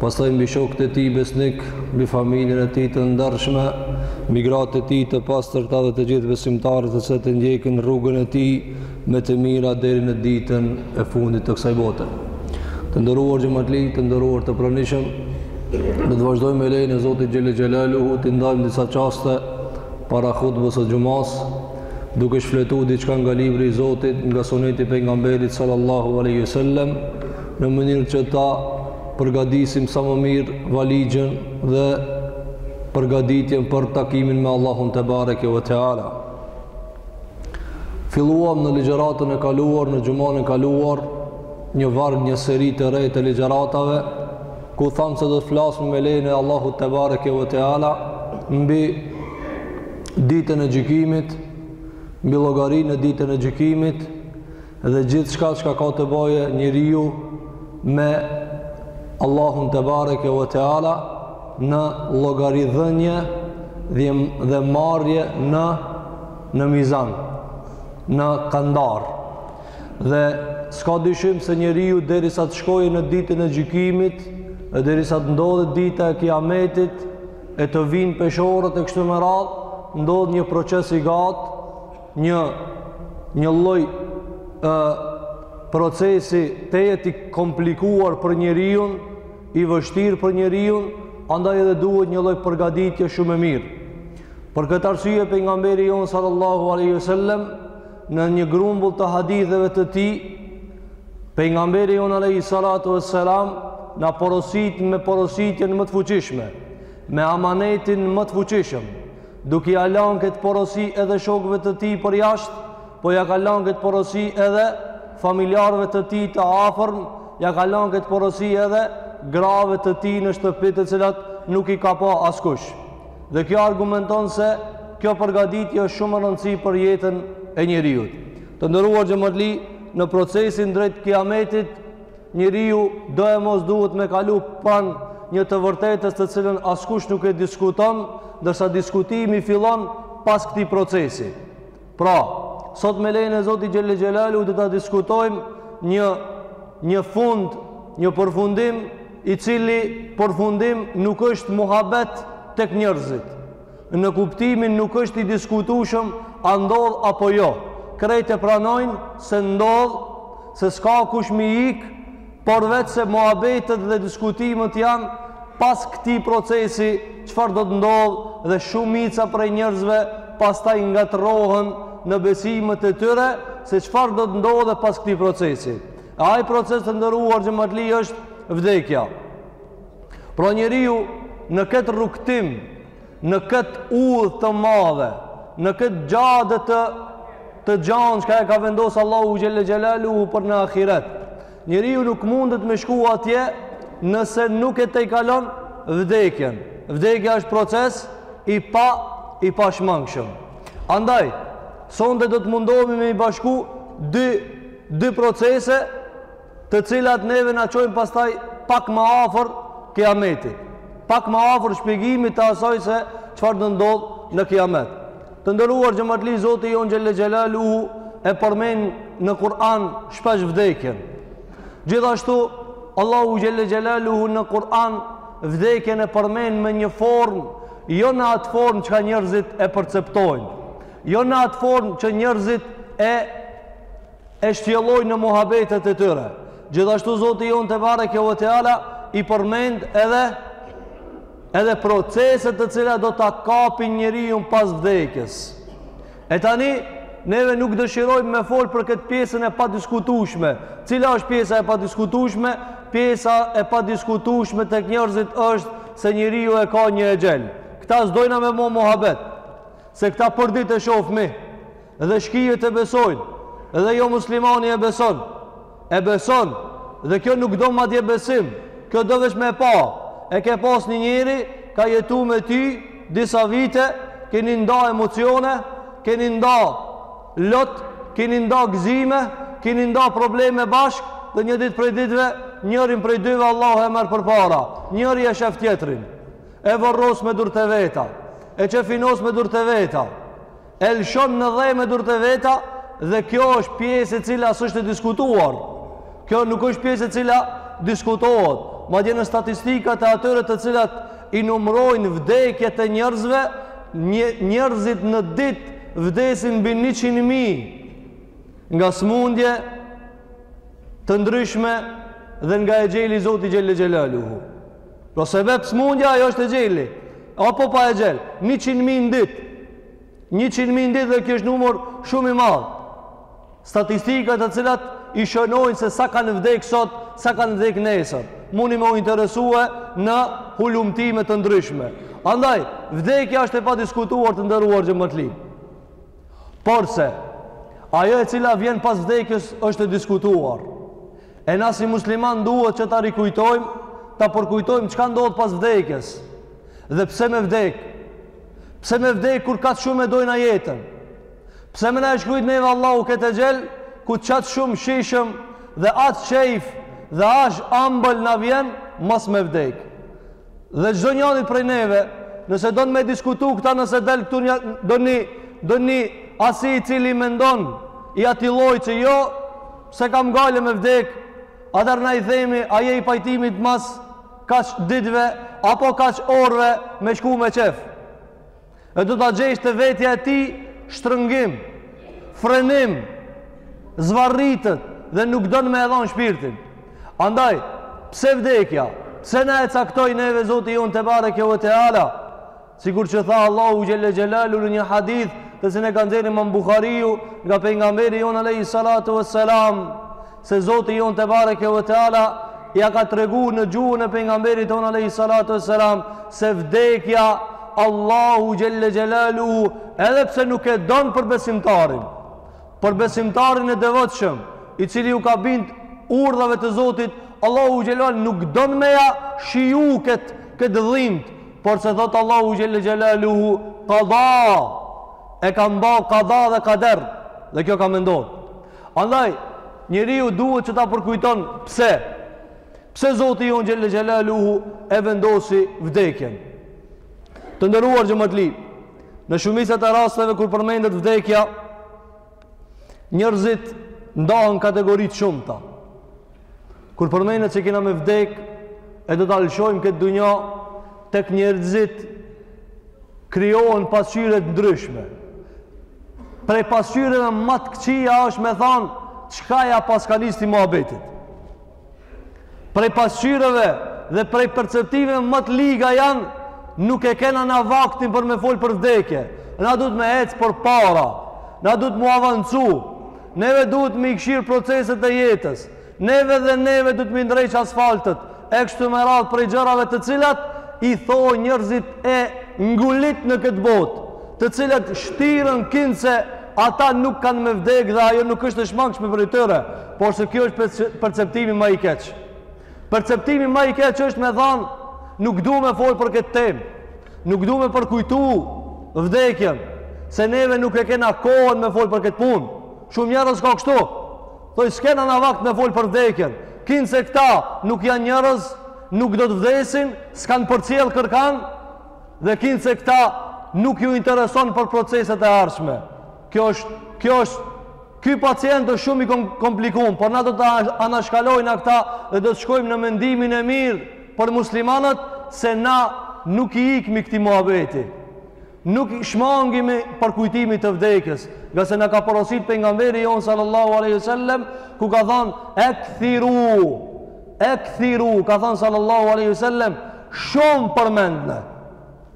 Pastaj mbi shokët e tij besnik, mbi familjen e tij të ndershme, mbi gratë e tij të pastërta dhe të gjithë besimtarët të cilët e ndjekin rrugën e tij me të mira deri në ditën e fundit të kësaj bote. Të nderuar xhamatli, të nderuar të pranishëm, do të vazhdojmë me lejnë e Zotit xhele xhelaluhu të ndajmë disa qaste para hutbes së xhumasë, duke shfletu diçka nga libri i Zotit, nga suneti i pejgamberit sallallahu alejhi ve sallem, në mënyrë që ta përgatisim sa më mirë valixhen dhe përgatitjen për takimin me Allahun tebareke ve teala. Filluam në ligjëratën e kaluar, në xhumanë e kaluar, një varg një seri të re të ligjëratave, ku thamë se do të flasim me lejnë e Allahut tebareke ve teala mbi ditën e gjykimit, mbi llogarinë në ditën e gjykimit Dhe gjithçka çka ka të bëje njeriu me Allahun tebareke ve teala në llogaridhënie dhe marrje në në mizan, në kandar. Dhe s'ka dyshim se njeriu derisa të shkojë në ditën e gjykimit, dhe derisa të ndodhë dita e kiametit, e të vijnë peshoret e kështu me radhë, ndodh një proces i gatë, një një lloj procesi tejet i komplikuar për njeriun, i vështirë për njeriun, andaj edhe duhet një lloj përgatitje shumë e mirë. Për këtë arsye pejgamberi jonë sallallahu alaihi wasallam në një grumbull të haditheve të tij pejgamberi jonë alaihi salatu wassalam na porosit me porosinë më të fuqishme, me amanetin më të fuqishëm, Duke ia lanë këtë porosi edhe shokëve të tij përjashta, po ia ka lanë këtë porosi edhe familjarëve të tij të afërm, ia ka lanë këtë porosi edhe grave të tij në shtëpi të cilat nuk i ka pa askush. Dhe kjo argumenton se kjo përgatitje është shumë e rëndësishme për jetën e njeriut. Të nderuar xhamatli, në procesin drejt kiametit Njeriu do e mos duhet me kalu pranë një të vërtete të cilën askush nuk e diskuton, ndërsa diskutimi fillon pas këtij procesi. Pra, sot me lejnë e Zotit xhele xhelaluhu do ta diskutojmë një, një fund, një përfundim, i cili përfundim nuk është muhabet tek njerëzit. në kuptimin nuk është i diskutueshëm a ndodh apo jo. Krejt e pranojnë se ndodh, se s'ka kush me i ik, por veç se muhabetet dhe diskutimet janë pas këtij procesi çfarë do të ndodh dhe shumica prej njerëzve pastaj ngatërrohen në besimet e tyre se çfarë do të ndodhë pas këtij procesi. E ai proces të nderuar xhematli është vdekja. Pra njeriu në këtë rrugëtim, në këtë udhë të madhe, në këtë xhade të gjanë çka e ka vendosë Allahu Xhelle Xhelaluhu për në ahiret. Njeriu nuk mundet me shku atje nëse nuk e tejkalon vdekjen. Vdekja është proces i pa, i pashmangshëm. Andaj, sonte do të mundohemi me i bashku dy, dy procese të cilat neve na çojnë pastaj pak më afër kijametit, pak më afër shpjegimit të asaj se çfarë do ndodh në kijamet. Të nderuar xhematli Zoti jonë Xhelle Xhelaluhu e përmend në Kur'an shpesh vdekjen. Gjithashtu Allahu Xhelle Xhelaluhu në Kur'an vdekjen e përmend me një formë jo në atë formë që njerëzit e perceptojnë. Jo në atë formë që njerëzit e shtjellojnë në muhabetet e tyre. Gjithashtu Zoti jonë Tebareke ve Teala i përmend edhe edhe proceset të cilat do ta kapin njeriun pas vdekjes. E tani, neve nuk dëshirojmë me folë për këtë pjesën e padiskutushme. Cila është pjesa e padiskutushme? Pjesa e padiskutushme tek njerëzit është se njeriu e ka një exhel. Këta s'dojna me bo muhabet, se këta përditë e shofmi. Edhe shkijet e besojnë, edhe jomuslimani e beson. E beson, dhe kjo nuk do madje besim, kjo do veç me pa. E ke pas një njeri, ka jetu me ty, disa vite, keni nda emocione, keni nda lot, keni nda gzime, keni nda probleme bashk, dhe një dit prej ditve, njërin prej dyve Allahu e merr përpara, njëri e shef tjetrin, e vorros me durt e veta, e qefinos me durt e veta, E lëshon në dhe me durët e veta dhe kjo është pjesë e cila s'është e diskutuar. Kjo nuk është pjesë e cila diskutohet. Madje në statistikat e atyre të cilat i numrojnë vdekjet e njerëzve, njerëzit në dit vdesin mbi 100.000 nga smundje të ndryshme dhe nga exheli i Zotit Xhelle Xhelaluhu. Por sebep smundja ajo është exheli. Apo pa exhel. 100.000 në ditë. 100.000 në ditë dhe kjo është numër shumë i madh. Statistika të cilat i shënojnë se sa kanë vdek sot, sa kanë vdek nesër. Mundni me u interesue në hulumtime të ndryshme. Andaj, vdekja është e padiskutuar të nderuar xhematli. Porse, ajo e cila vjen pas vdekjes është e diskutuar. E na si musliman duhet që ta rikujtojmë, ta përkujtojmë çka ndodh pas vdekjes. Dhe pse me vdek? Pse me vdek kur kaq shumë e dojna jetën? Pse më na e shkrujt neve Allahu këtë exhel, ku kaq shumë shishëm dhe aq qejf dhe aq ambël na vjen mos me vdek. Dhe çdo njëri prej neve, nëse don me diskutu këta nëse del këtu ndonji ndonji asi i cili mendon i atij lloj që jo Pse ka ngale me vdek, atër na i themi, a je i pajtimit mas kaq ditve, apo kaq orve me shku me qejf. E do ta gjesh te vetja e tij shtrëngim, frenim, zvarritet dhe nuk don me e dhan shpirtin. Andaj, pse vdekja, pse na e caktoi neve Zoti jonë tebareke ve teala, Sikur që tha Allahu xhelle xhelalu në një hadith, të cilin e ka nxjerrë Imam Buhariu nga pejgamberi jon alayhi salatu vesselam, se Zoti jon tebareke ve teala ja ka tregu në gjuhën e pejgamberit tonë alayhi salatu vesselam se vdekja Allahu xhelle xhelalu edhe pse nuk e don për besimtarin, për besimtarin e devotshëm, i cili ju ka bind urdhave të Zotit, Allahu xhelalu nuk don me ja shiju këtë këtë dhimbtë Por se thotë Allahu xhelle xhelaluhu, kada, e kam ba kada dhe kader, dhe kjo ka me ndodh. Andaj, njeriu duhet që ta përkujton pse, pse Zoti jonë xhelle xhelaluhu e vendosi vdekjen. Të nderuar xhematli, në shumicat e rasteve kur përmendet vdekja, njërzit ndahen kategori të shumta. Kur përmendet se kena me vdek e do ta lëshojmë këtë dunja tek njerëzit krijohen pasqyre t'ndryshme. Prej pasqyreve ma të këqija është me thanë çka ja paske nis ti muhabetit. Prej pasqyreve dhe prej perceptimeve ma të liga janë nuk e kena na vaktin për me folë për vdekje. Na duhet me ecë përpara, na duhet m'u avancu, Neve duhet me i kqirë proceset e jetës, neve dhe neve duhet me i ndreq asfaltet, e kështu me radhë prej gjërave të cilat i thonë njerëzit e ngulit në këtë botë, të cilët shtiren kinse ata nuk kanë me vdekë dhe ajo nuk është e shmangshme prej tyre, por se kjo është perceptimi ma i keq. Perceptimi ma i keq është me thanë nuk du me folë për këtë temë. Nuk du me përkujtu vdekjen, se neve nuk e kena kohën me folë për këtë punë. Shumë njerëz ka kështu. Thojn, s'kena na vakt me folë për vdekjen. Kinse këta nuk janë njerëz, nuk do të vdesin, s'kanë përcjellë kërkan, dhe kinse këta nuk ju intereson për proceset e ardhshme. Kjo është, kjo është Ky pacient është shumë i komplikum, por na do ta anashkalojmë këta dhe do të shkojmë në mendimin e mirë për muslimanët se na nuk i ikmi këtij muhabeti. Nuk i shmangemi përkujtimit të vdekjes, ngase na ka porosit pejgamberi jonë sallallahu alaihi wasallam ku ka thënë ekthiru ekthiru ka thënë sallallahu alaihi wasallam shumë përmendne.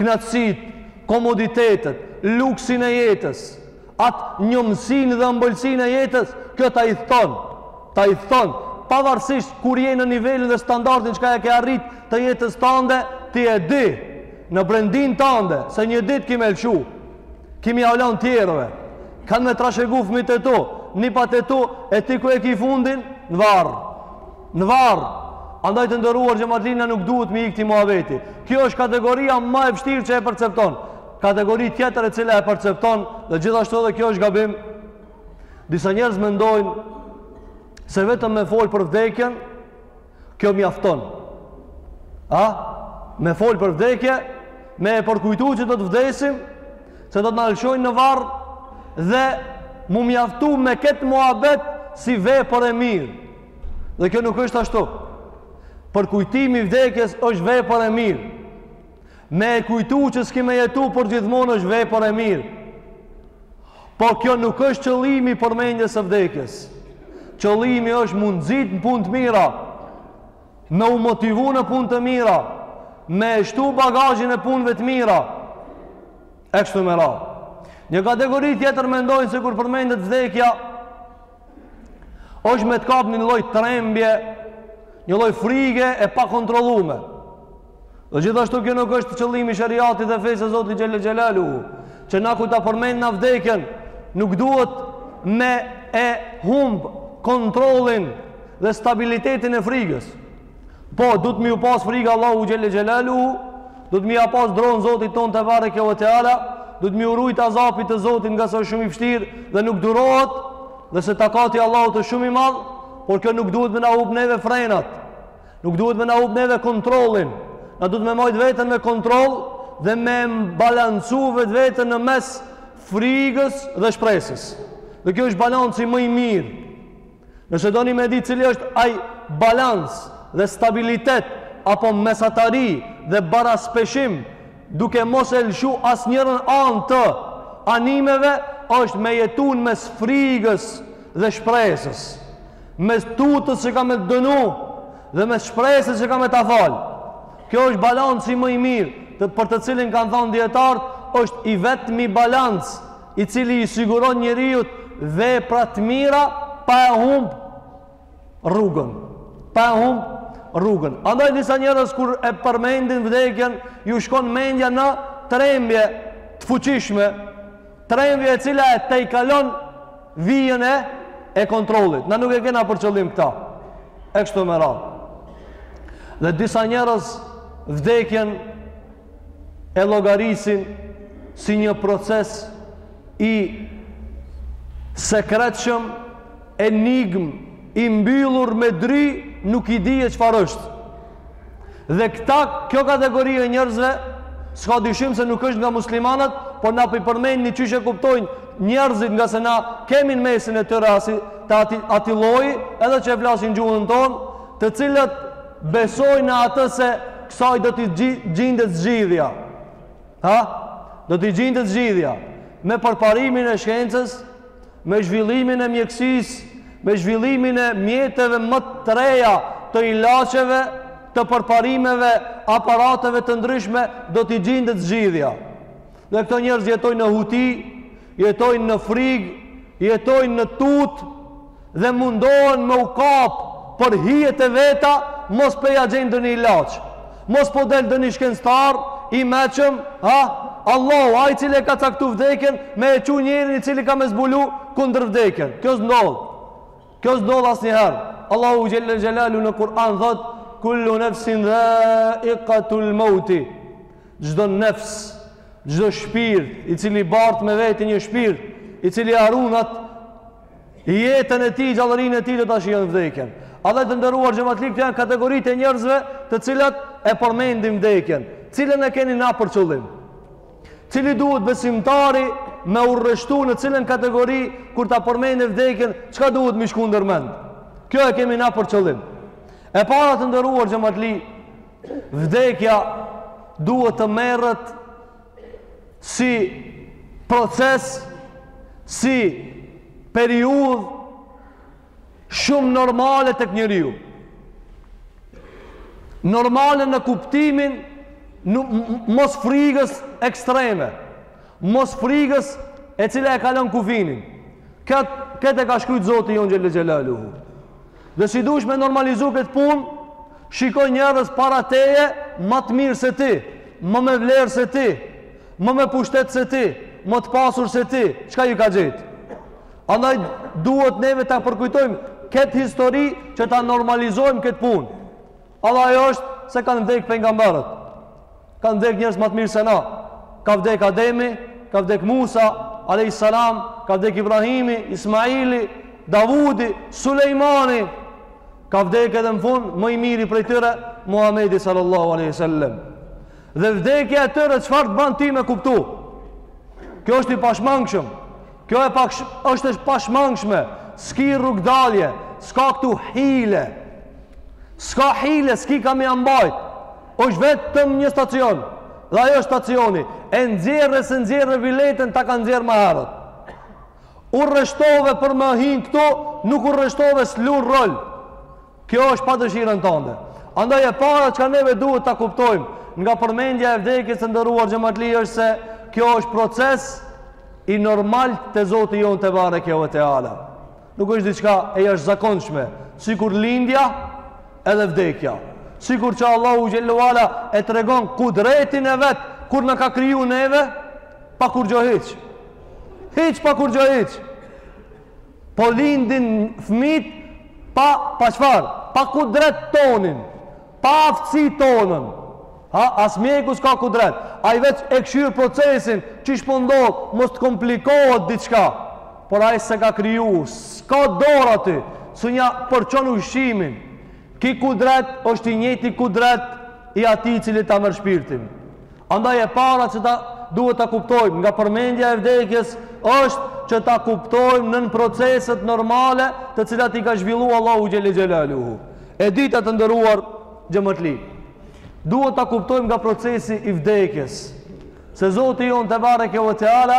knaqësitë, komoditetet, luksin e jetës, atë njomësinë dhe ëmbëlsinë e jetës, kjo ta idhton, ta idhton, pavarësisht kur je në nivelin dhe standardin çka e ke arrit të jetës tande, ti e di, në brendinë tande, se një ditë ki me e lëshu, ki me ia lan tjerëve, kanë me trashegu fëmit e tu, nipat e tu, e ti ku e ki fundin, në varr, në varr. Andaj të nderuar xhematlinj na nuk duhet me i ik këtij muhabeti. Kjo është kategoria ma e vështirë që e percepton. Kategori tjetër e cila e percepton dhe gjithashtu edhe kjo është gabim. Disa njerëz mendojnë se vetëm me fol për vdekjen kjo mjafton. A? Me fol për vdekje, me e përkujtu që do të vdesim, se do të na lëshojnë në varr dhe m'u mjaftu me këtë muhabet si vepër e mirë. Dhe kjo nuk është ashtu. Përkujtimi i vdekjes është vepër e mirë. Me e kujtu që s'ki me jetu për gjithmonë është vepër e mirë. Po kjo nuk është qëllimi i përmendjes së vdekjes. Qëllimi është me u nxit në punë të mira, me u motivu në punë të mira, me e shtu bagazhin e punëve të mira, e kështu me radhë. Një kategori tjetër mendojnë se kur përmendet vdekja, është me të kapë një lloj trembje, një lloj frige e pakontrollume. Dhe gjithashtu kjo nuk është qëllimi i sheriatit dhe fesë së Zotit Xhel-le Xhelaluhu, që na kur ta përmend na vdekjen, nuk duhet me e humbë kontrollin dhe stabilitetin e frigës. Po, duhet me ju pas frigë Allahut xhel-le xhelaluhu, duhet me ja pas dronë Zotit tonë tebareke ve teala, duhet me ju rujt azapit të Zotit ngase osht shumë i vshtirë dhe nuk durohet, dhe se takati Allahut është shumë i madh, por kjo nuk duhet me na hup neve frenat, nuk duhet me na hup neve kontrollin, na duhet me majt veten me kontroll dhe me balancu vetveten në mes frigës dhe shpresës. Dhe kjo është balanci më i mirë, Nëse doni me ditë, cili është ai balanc dhe stabilitet apo mesatari dhe baraspeshim duke mos e lëshu asnjërën anë të animeve është me jetu në mes frigës dhe shpresës mes tutës që ka me të dënu dhe mes shpresës që ka me ta fal kjo është balanci më i mirë të, për të cilin kanë thonë dijetarët është i vetmi balanc i cili i siguron njeriut vepra të mira pa e humb rrugën pa e humb rrugën andaj disa njerëz kur e përmendin vdekjen ju shkon mendja në trembje të fuqishme trembje e cila e tejkalon vijën e e kontrollit na nuk e kena për qëllim këta e kështu me radhë disa njerëz vdekjen e llogarisin si një proces i sekretshëm, enigmë, i mbyllur me dry, nuk e din çfarë është. Dhe këta, kjo kategori e njerëzve, s'ka dyshim se nuk është nga muslimanët, por na po e përmenim qysh e kuptojnë njerëzit ngase na kemi n'mesin e tyre asi, të ati, atij lloji, edhe që e flasin gjuhën tonë, të cilët Besojnë atë se kësaj do t'i gjindet zgjidhja. Ha? Do t'i gjindet zgjidhja. Me përparimin e shkencës, me zhvillimin e mjekësisë, me zhvillimin e mjeteve më të reja të ilaçeve, të përparimeve, aparateve të ndryshme, do t'i gjindet zgjidhja. Dhe këto njerëz jetojnë në huti, jetojnë në frigë, jetojnë në tutë, dhe mundohen me u kap për hijet e veta mos po ja gjejnë ndonjë ilaç mos po del ndonjë shkencëtar i meçëm ha Allahu ai i cili e ka caktu vdekjen me e çu njerin i cili ka me zbulu kundër vdekjen kjo s'ndodh kjo s'ndodh asnjëherë Allahu xhel-le xhelaluhu në Kur'an thot kullu nefsin dhaikatul meuti çdo nefs çdo shpirt i cili bart me veti një shpirt i cili arunat I jetën e tij, gjallërinë e tij do ta shijon vdekjen. Edhe të nderuar xhematli këto janë kategoritë e njerëzve të cilat e përmendin vdekjen. Cilën e kemi na për qëllim? Cili duhet besimtari me u rreshtu në cilën kategori kur ta përmend vdekjen, çka duhet me i shku ndër mend? Kjo e kemi na për qëllim. E para të nderuar xhematli, vdekja duhet të merret si proces, si periudhë, shumë normale tek njeriu. Normale në kuptimin e mos frigës ekstreme, mos frigës e cila e kalon kufinin. Këtë, këtë e ka shkrujt Zoti jonë xhele xhelaluhu. Dhe si dush me normalizu këtë punë, shikoji njerëz para teje ma të mirë se ti, ma me vlerë se ti, ma me pushtet se ti, ma të pasur se ti, çka i ka gjetë? Andaj duhet neve ta përkujtojmë këtë histori që ta normalizojmë këtë punë. Alla ajo është se kanë vdek pejgamberët. Kanë vdek njerëz ma të mirë se na. Ka vdek Ademi, ka vdek Musa, a.s. Ka vdek Ibrahimi, Ismaili, Davudi, Sulejmani. Ka vdek edhe në fund, më i miri prej tyre, Muhamedi sallallahu a.s. Dhe vdekja e tyre, çfarë të ban ti me kuptu? Kjo është i pashmangëshëm. Kjo e është e pashmangshme. S'ki rrugëdalje, s'ka këtu hile. S'ka hile, s'ki kah me ia mbajt. është vetëm një stacion. Dhe ajo është stacioni. E nxjerre s'e nxjerre biletën ta ka nxjerrë më herët. U rreshtove për me hi këtu, nuk u rreshtove s'lun rol. Kjo është pa dëshirën tënde. Andaj e para çka neve duhet ta kuptojmë nga përmendja e vdekjes të nderuar xhematli është se kjo është proces i normal te Zoti jonë tebareke ve teala. Nuk është diçka e jashtëzakonshme, sikur lindja edhe vdekja. Sikur që Allahu xhele ve ala e tregon kudretin e vet kur na ka kriju neve pa kurgjo hiç. Hiç pa kurgjo hiç. Po lindin fëmijët pa pa çfarë? Pa kudret tonin, pa aftësi tonën. Ha, as mjeku s'ka kudret. Ai veç e kqyr procesin, qysh po ndodh, mos të komplikohet diçka. Por ai s'e ka kriju, s'ka dorë aty, s'un ja përçon ushqimin. Ky kudret është i njëjti kudret i atij i cili ta merr shpirtin. Andaj e para që ta duhet ta kuptojmë nga përmendja e vdekjes është që ta kuptojmë nën proceset normale të cilat i ka zhvillu Allahu xhelle xhelaluhu. E dyta të nderuar xhamatli. Duhet ta kuptojmë nga procesi i vdekjes se Zoti jonë Tebareke ve Teala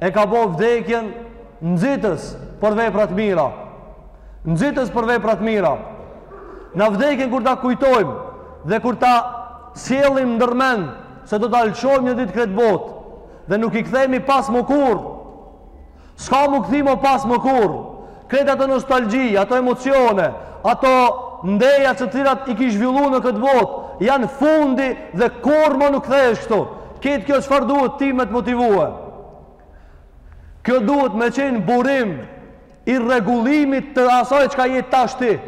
e ka bo vdekjen nxitës për vepra të mira. nxitës për vepra të mira. Na vdekjen kur ta kujtojmë dhe kur ta sjellim ndërmend se do ta lëshojmë një ditë këtë botë dhe nuk i kthehemi pas më kurr. S'ka më kthim më pas më kurr. Krejt ato nostalgji, ato emocione, ato ndeja të cilat i ki zhvillu në këtë botë, janë fundi dhe kurr më nuk kthehesh këtu. Këtë kjo çfarë duhet ti me të motivue. Kjo duhet me qenë burim i rregullimit të asaj çka je tash ti.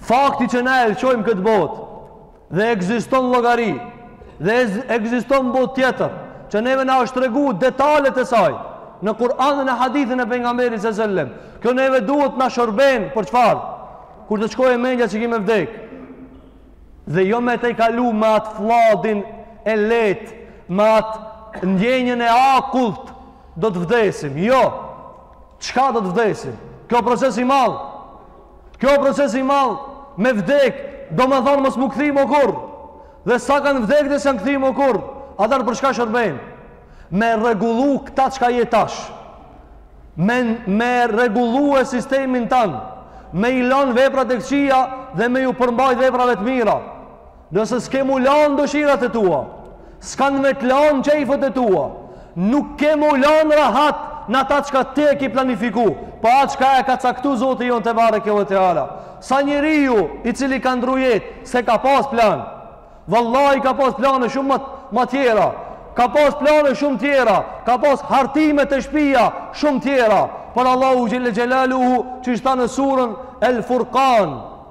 Fakti që na e lëshojmë këtë botë dhe ekziston llogari dhe ekziston botë tjetër që neve na është tregu detalet e saj në Kur'an dhe në hadithin e pejgamberit sallallahu alajhi wasallam. Kjo neve duhet na shërben për çfarë? Kur të shkojë mendja që ki me vdek. Dhe jo me tejkalu me atë flladin e lehtë, me atë ndjenjën e akullt Do të vdesim, jo. Çka do të vdesim? Kjo proces i madh. Kjo proces i madh me vdek, domethënë mos m'u kthy më kurr. Dhe sa kanë vdek dhe s'jan kthy më kurr. Atëherë për çka shërben? Me rregullu këta çka je tash. Me, me rregullu sistemin tan. Me i lon veprat e këqija dhe me ju përmbajt veprave të mira. Nëse s'ke mu lanë dëshirat e tua, s'kanë me të lanë qejfet e tua, nuk ke mu lanë rahat në ata çka ti e ki planifiku, po atë çka e ka caktu Zoti jonë Tebareke ve Teala. Sa njeriu i cili ka ndrru jetë, s'e ka pas plan. Vallahi ka pas plane shumë më, më tjera, ka pas plane shumë tjera, ka pas hartime te shpia shumë tjera, por Allahu xhelle xhelaluhu qysh tha në surën El Furkan,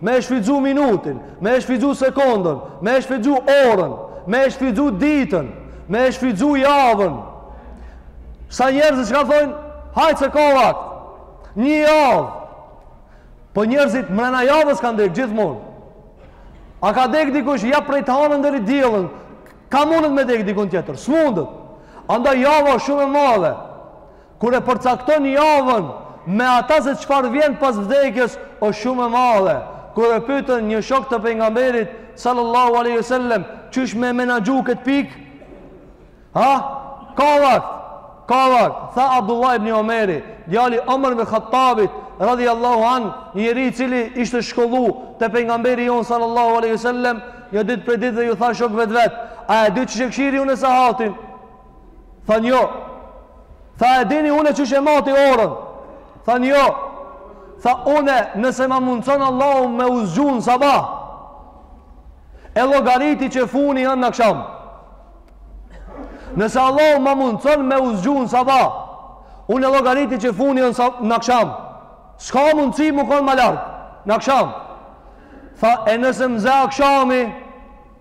me e shfrytzu minutin, me e shfrytzu sekundën, me e shfrytzu orën, me e shfrytzu ditën, me e shfrytzu javën. Sa njerëzit çka thojnë, hajt se ka vakt, një javë, po njerëzit mrena javës kan dekë gjithmonë. A ka dekë dikush, ja prej të hanën deri dielën, ka mundet me dekë dikun tjetër, së mundët. Andaj java shumë e madhe, Kur e përcakton javën me ata se çfarë vjen pas vdekjes është shumë e madhe. Kur e pyetën një shok të pejgamberit sallallahu alaihi wasallam, qysh me menaxhu këtë pikë? Ha? Ka vakt, ka vakt. Tha Abdullah ibn Omeri, djali Omer ibn Khattabit radhiyallahu an, një njeri i cili ishte shkollu te pejgamberi jon sallallahu alaihi wasallam, një ditë prej ditëve dhe iu tha shokëve të vet, a e di qysh e kqyri unë sahatin? Than jo. Tha e dini unë qysh e mati orën. Than jo. Tha unë nëse ma mundson Allahu me u zgju n'sabah. E llogariti që funi jem o n'aksham. Nëse Allahu ma mundson me u zgju n'sabah. Unë e llogariti që funi jem o n'aksham. S'ka mundësi me kon ma larg. N'aksham. Tha e nëse më zë akshami.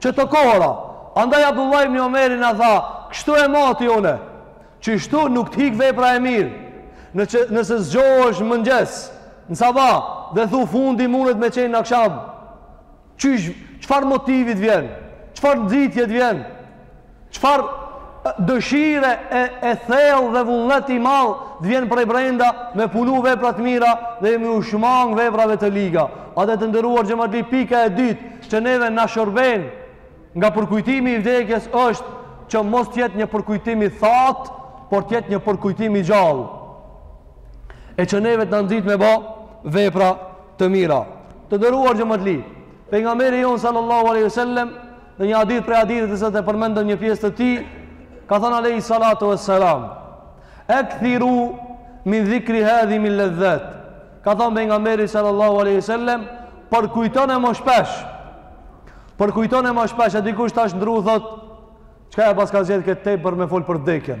Që të kohëra. Andaj Abdullah ibn Omeri na tha, kështu e mati unë. Qështu nuk të hik vepra e mirë. Nëse zgjohesh në mëngjes, në sabah, dhe thu fundi mundet me qenë në aksham. Qysh, çfarë motivi t'vjen? Çfarë nxitje t'vjen? Çfarë dëshire e, e thellë dhe vullnet i madh të vjen prej brenda me punu vepra të mira dhe me iu shmang veprave të liga. Edhe të nderuar xhematli pika e dytë që neve na shërben nga përkujtimi i vdekjes është që mos t'jetë një përkujtim i thatë, por t'jetë një përkujtim i gjallë. E që neve të na nxit me ba vepra të mira. Të nderuar xhematli, Pejgamberi jonë sallallahu alaihi wasallam në një hadith prej haditheve që e përmendëm një pjesë të tij, ka thënë alaihi salatu wassalam: "Akthiru min dhikri hadhimil ladhat." Ka thënë pejgamberi sallallahu alaihi wasallam, "Përkujtone ma shpesh." Përkujtone ma shpesh, e dikush tash ndrru thot, çka e paska zgjedh këtë temë me fol për vdekjen?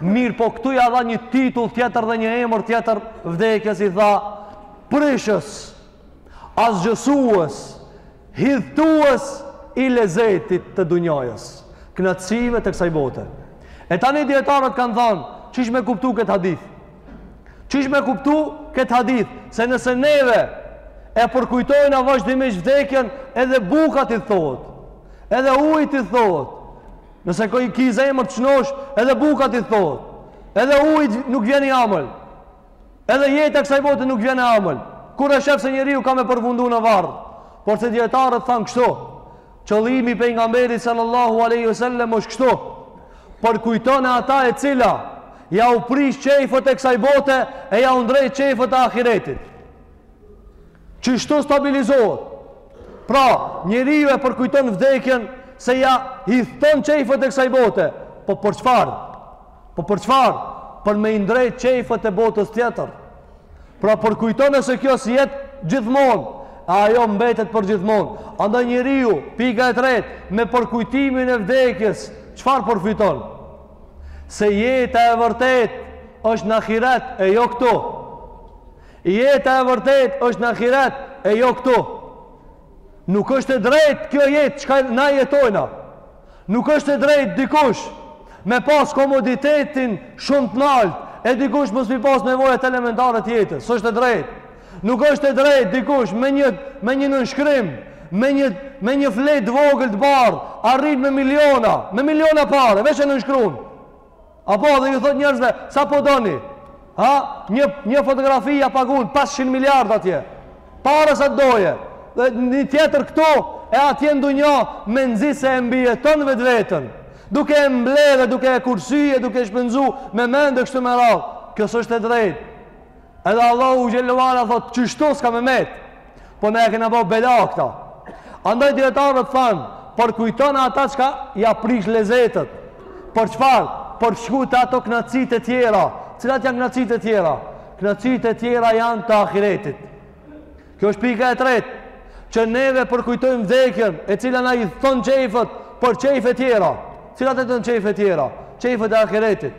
Mirëpo këtu ia dha një titull tjetër dhe një emër tjetër vdekjes i tha prishës, asgjësues, hidhtues i lezetit të dunjasë, knaqsive të kësaj bote. E tani dijetarët kanë thanë, qysh me kuptu këtë hadith? Qysh me kuptu këtë hadith? Se nëse neve e përkujtojna vazhdimisht vdekjen edhe buka t'idhtohet, edhe uji t'idhtohet, Nëse ki zemër të shnoshë, edhe buka t'idhtohet. Edhe uji nuk vjen i amël. Edhe jeta e kësaj bote nuk vjen e amël. Kur e shef se njeriu ka me përfundu në varr. Por se dijetarët than kështu. Qëllimi i pejgamberit sallallahu alaihi wasallam është kështu. Përkujtone ata e cila jau prish qejfet e kësaj bote e jau ndreq qejfet e ahiretit. Qështu stabilizohet. Pra, njeriu e përkujton vdekjen se ia hidhton qejfet e kësaj bote. Po për çfarë? Po për çfarë? Për me i ndreq qejfet e botës tjetër. Pra, përkujton se kjo s'jet gjithmonë. A ajo mbetet për gjithmonë. Andaj njeriu, pika e tretë, me përkujtimin e vdekjes, çfarë përfiton? Se jeta e vërtetë është në ahiret e jo këtu. Jeta e vërtetë është në ahiret e jo këtu. Nuk është e drejtë kjo jetë çka na jetojna. Nuk është e drejtë dikush me pas komoditetin shumë të naltë e dikush mos m'i pas nevojat elementare të jetës. S'është e drejtë. Nuk është e drejtë dikush me një, me një nënshkrim, me një, me një fletë t'vogël të bardhë, arrin me miliona, me miliona pare, veç e nënshkrun. Apo edhe ju thotë njerëzve, sa po doni? Ha, një një fotografi ia pagun 500 miliardë atje. Para sa t'doje. Dhe një tjetër këtu e atje ndonjë mezi se e mbijeton vetveten. Duke e mbledhë, duke e kursye, duke e shpenzu me mend e kështu me radhë. Kjo s'është e drejtë. Edhe Allahu xhelle ve ala thotë, qështu s'ka me met, po ne e kena bo bela këta. Andaj dijetarët thanë, përkujtone atë çka ia prish lezetet, për çfarë, për t'shku te ato knaqësitë e tjera, cilat janë knaqësitë e tjera? Knaqësitë e tjera janë të ahiretit. Kjo është pika e tretë, që neve përkujtojmë vdekjen, e cila na idhton qejfet për qejfe tjera. Cilat janë qejfe tjera? Qejfet e ahiretit.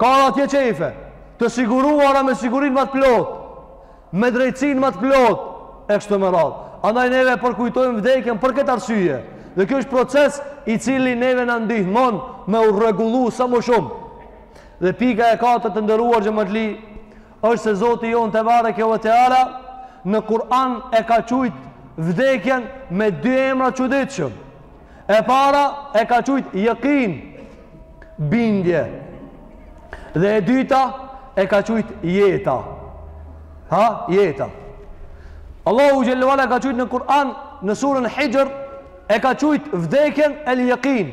Ka atje qejfe, të siguruara me sigurinë më të plotë, me drejtësinë më të plotë e kështu me radhë. Andaj neve përkujtojmë vdekjen për këtë arsye. Dhe kjo është proces i cili neve na ndihmon me u rregullu sa më shumë. Dhe pika e katërt të nderuar xhematli Është se Zoti jonë tebareke ve teala në Kur'an e ka quajt vdekjen me dy emra të çuditshëm. E para e ka quajt jekin, bindje. Dhe e dyta e ka quajt jeta. Ha, jeta. Allahu xhelle ve ala ka quajt në Kur'an në surën Hixhr e ka quajt vdekjen el jekin.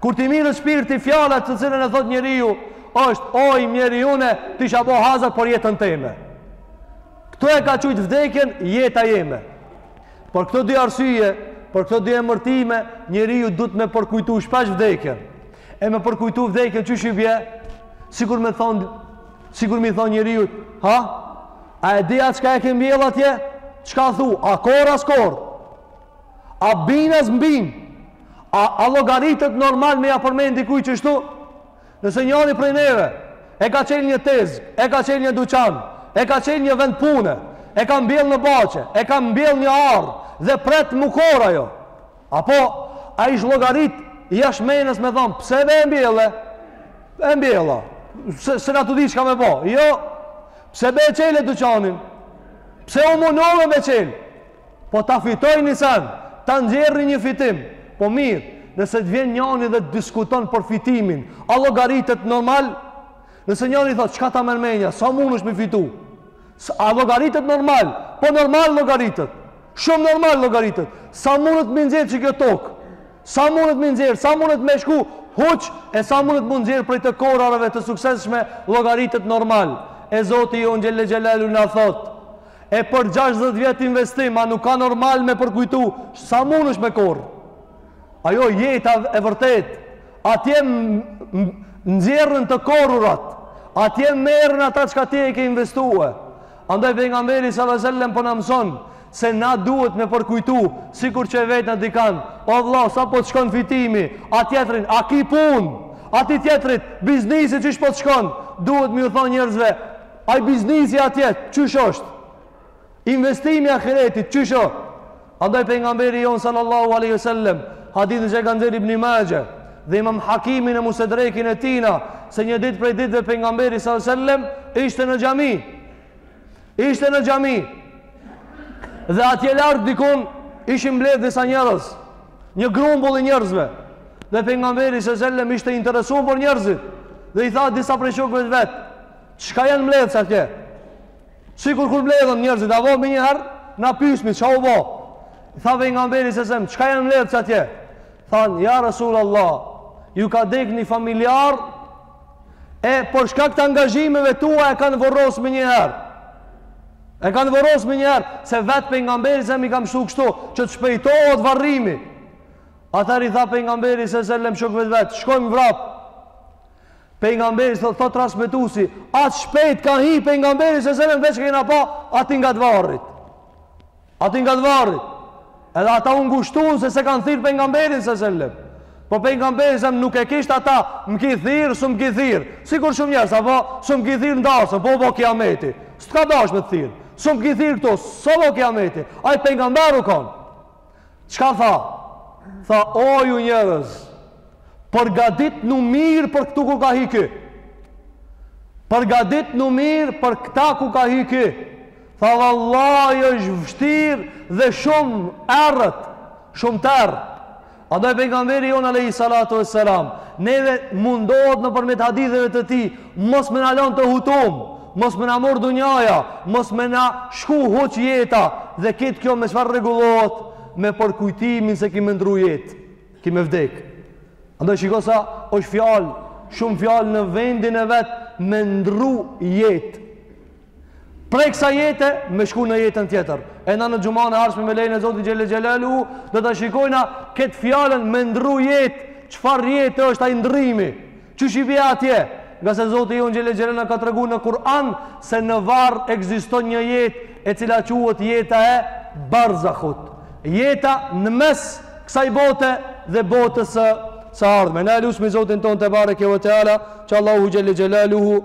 Kur t'i mirret shpirti fjala të cilën e thotë njeriu është o i mjeri une të isha bo hazër për jetën teme. Këtu e ka qujt vdekjen jeta jeme. Për këto dy arsye, për këto dy emërtime, njeriu duhet me përkujtu shpesh vdekjen. E me përkujtu vdekjen qysh i bje, sikur me thonë, sikur m'i thonë njeriut, ha? A e di atë çka e ke mbjell atje? Çka thu? A korr, a s'korr? A bin as mbin? A, a llogaritet normal me ja përmen dikuj që shtu? Nëse njëri prej neve e ka çel një tezgë, e ka çel një duqan, e ka çel një vend pune, e ka mbjell një bahçe, e ka mbjell një arë dhe pret m'u korr ajo. Apo, a ish llogarit jashtë menës me thanë, pse be e mbjelle? E mbjella. Se, se nga ta di çka me ba. Jo, pse be e çele duqanin? Pse u munove me çel? Po ta fitoj ni sen, ta nxjerri një fitim. Po mirë, nëse të vjen njani dhe të diskuton për fitimin, a llogaritet normal? Nëse njani thotë, çka ta merr menja, sa mundesh me fitu? A llogaritet normal? Po normal llogaritet. Shumë normal llogaritet. Sa mundet me nxjerr që kjo tokë? Sa mundet me nxjerr? Sa mundet me shku huq? E sa mundet me nxjerr prej të korrave të suksesshme llogaritet normal. E Zoti jonë xhel-le xhelaluhu na thotë, E për 60 vjet investim, a nuk a normal me përkujtu sa mundesh me korr. Ajo jeta e vërtetë, atje nxjerren të korrurat, atje merren ata çka ti e ke investu. Andaj pejgamberi sallallahu alajhi wasallam po na mëson se na duhet me përkujtu sikur që e vetë na dikan. O vëlla, sa po të shkon fitimi? A tjetrin, a ki punë? Atij tjetrit, biznesi qysh po të shkon? Duhet me ju thon njerëzve, Ai biznisi atje qysh osht? Investimi i ahiretit qysh osht? Andaj pejgamberi jonë sallallahu alaihi wasallam hadithin që e ka nxjerr Ibn Majah dhe Imam Hakimi në Mustedrekin e tijna se një ditë prej ditëve pejgamberi sallallahu alaihi wasallam ishte në xhami. Ishte në xhami. Dhe atje lart dikun ishin mbledh disa njerëz, një grumbull i njerëzve. Dhe pejgamberi sallallahu alaihi wasallam ishte interesu për njerëzit dhe i tha disa prej shokëve të vet, Çka janë mbledh qatje? Sikur kur mbledhen njerëzit, a vo me një herë, na pysmi, ça u vo? I tha pejgamberi se selam, çka janë mledh qatje? Thanë, ja Rasul Allah, ju ka dek një familjar, e për shkak të angazhimeve tua e kanë vorros me një herë. E kanë vorros me një herë, se vetë pejgamberi se selam i ka mshu kështu, që të shpejtohet varrimi. Atherë i tha pejgamberi se selam shokve të vetë, shkojmë vrap. Pejgamberi se thot transmetuesi, aq shpejt ka hi, pejgamberin se selam veç kena pa aty ngat varrit. Aty ngat varrit. Edhe ata u ngushtuan se s'e kanë thirr pejgamberin se selam. Po pejgamberi se nuk e kisht ata, më ki thirr, s'm ki thirr. Sikur shumë njerëz, a po s'm ki thirr n'darsëm, po bo kiameti. S'ka dash me të thirr. S'm ki thirr këtu, s'u bo kiameti. Ai pejgamber u kanë. Çka tha? Tha, o ju njerëz, përgaditnu mirë për këtu ku ka hy ky. Përgaditnu mirë për këta ku ka hy ky. Tha, vallahi është vështirë dhe shumë errët, shumë terr. Andaj pejgamberi jonë, alejhi salatu ve selam, neve mundohet nëpërmjet haditheve të tij, Mos me na lan të hutum, mos me na mor dunjaja, mos me na shku huq jeta dhe këtë kjo me çfarë rregullohet me përkujtimin se ki me ndrru jetë, ki me vdek. Andaj shiko sa është fjalë, shumë fjalë në vendin e vet me ndrru jetë. Prej kësaj jete me shku në jetën tjetër. E na në xhumanë e ardhshme me lejen e Zotit Xhel-le Xhelaluhu, do ta shikojna këtë fjalën me ndrru jetë, çfarë jetë është ai ndrrimi, qysh i bie atje, ngase Zoti Jonë Xhel-le Xhelaluhu na ka tregu në Kur'an, se në varr ekziston një jetë, e cila quhet jeta e barzahut, jeta në mes kësaj bote dhe botës së ardhshme. Ne e lusmi Zotin tonë tebareke ve teala, që Allahu Xhel-le Xhelaluhu,